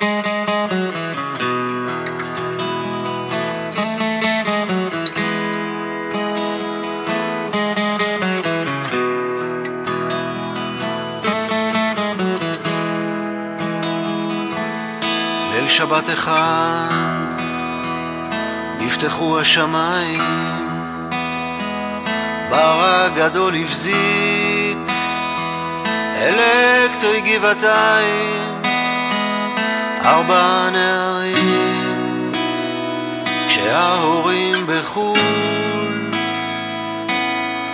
ליל שבת אחד נפתחו השמיים. בר הגדול הבזיק אלקטרי גבעתיים. ארבע נערים, כשההורים בחו"ל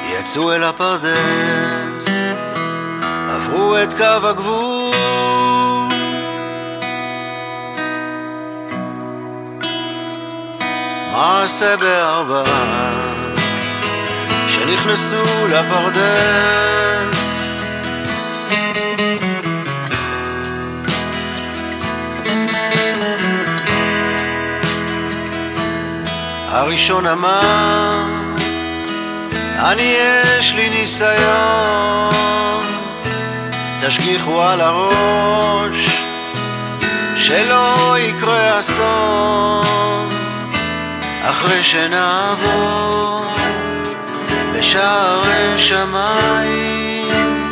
יצאו אל הפרדס, עברו את קו הגבול. מעשה בארבע שנכנסו לפרדס הראשון אמר, אני יש לי ניסיון, תשגיחו על הראש, שלא יקרה אסון, אחרי שנעבור בשערי שמיים,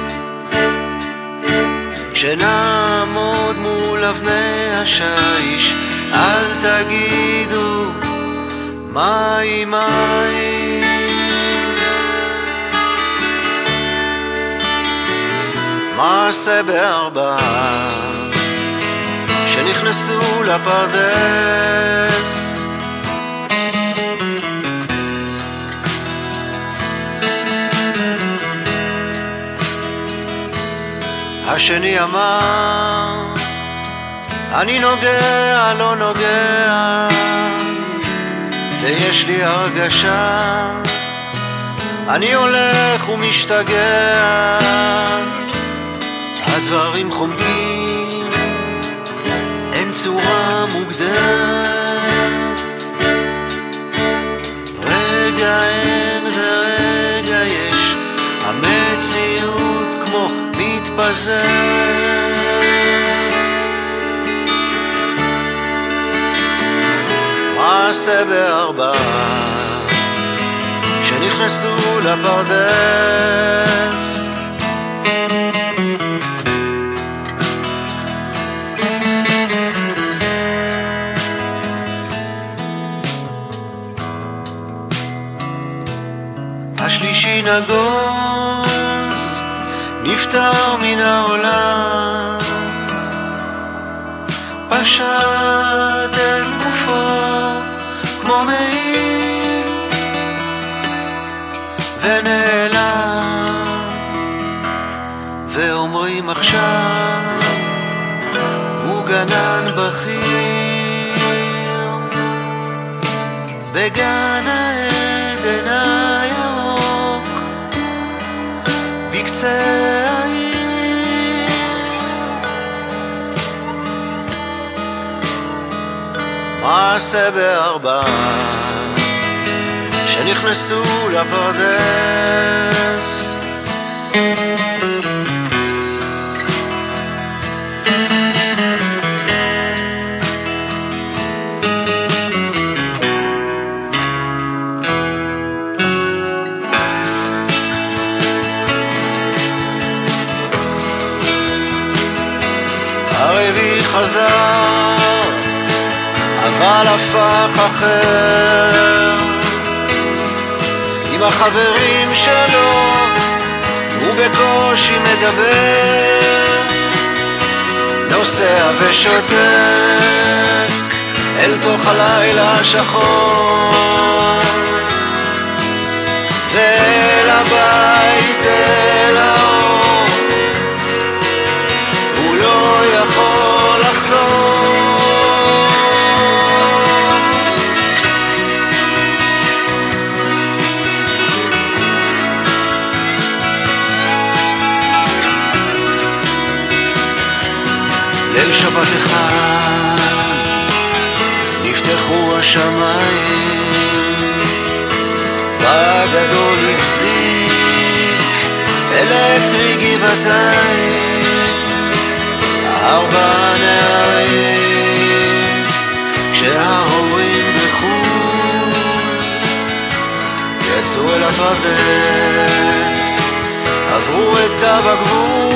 כשנעמוד מול אבני השיש, אל תגידו מים מים מעשה בארבע שנכנסו לפרדס. השני אמר אני נוגע לא נוגע ויש לי הרגשה אני הולך ומשתגע. הדברים חומקים אין צורה מוגדרת רגע אין ורגע יש המציאות כמו מתפזרת מעשה בארבע. שנכנסו לפרדס. השלישי נגוז נפטר מן העולם. פשט את גופו כמו מעיל ונעלם. ואומרים עכשיו הוא גנן בכיר בגן העדן הירוק בקצה מעשה בארבע שנכנסו לפרדס. חזר אבל הפך אחר. עם החברים שלו הוא בקושי מדבר. נוסע ושותק אל תוך הלילה השחור. ואל הבית אל האור נפתחו השמיים. בגדול הבזיק אלקטרי גבעתיים. ארבע נערים כשההורים בחו"ל יצאו אל הפרדס עברו את קו הגבול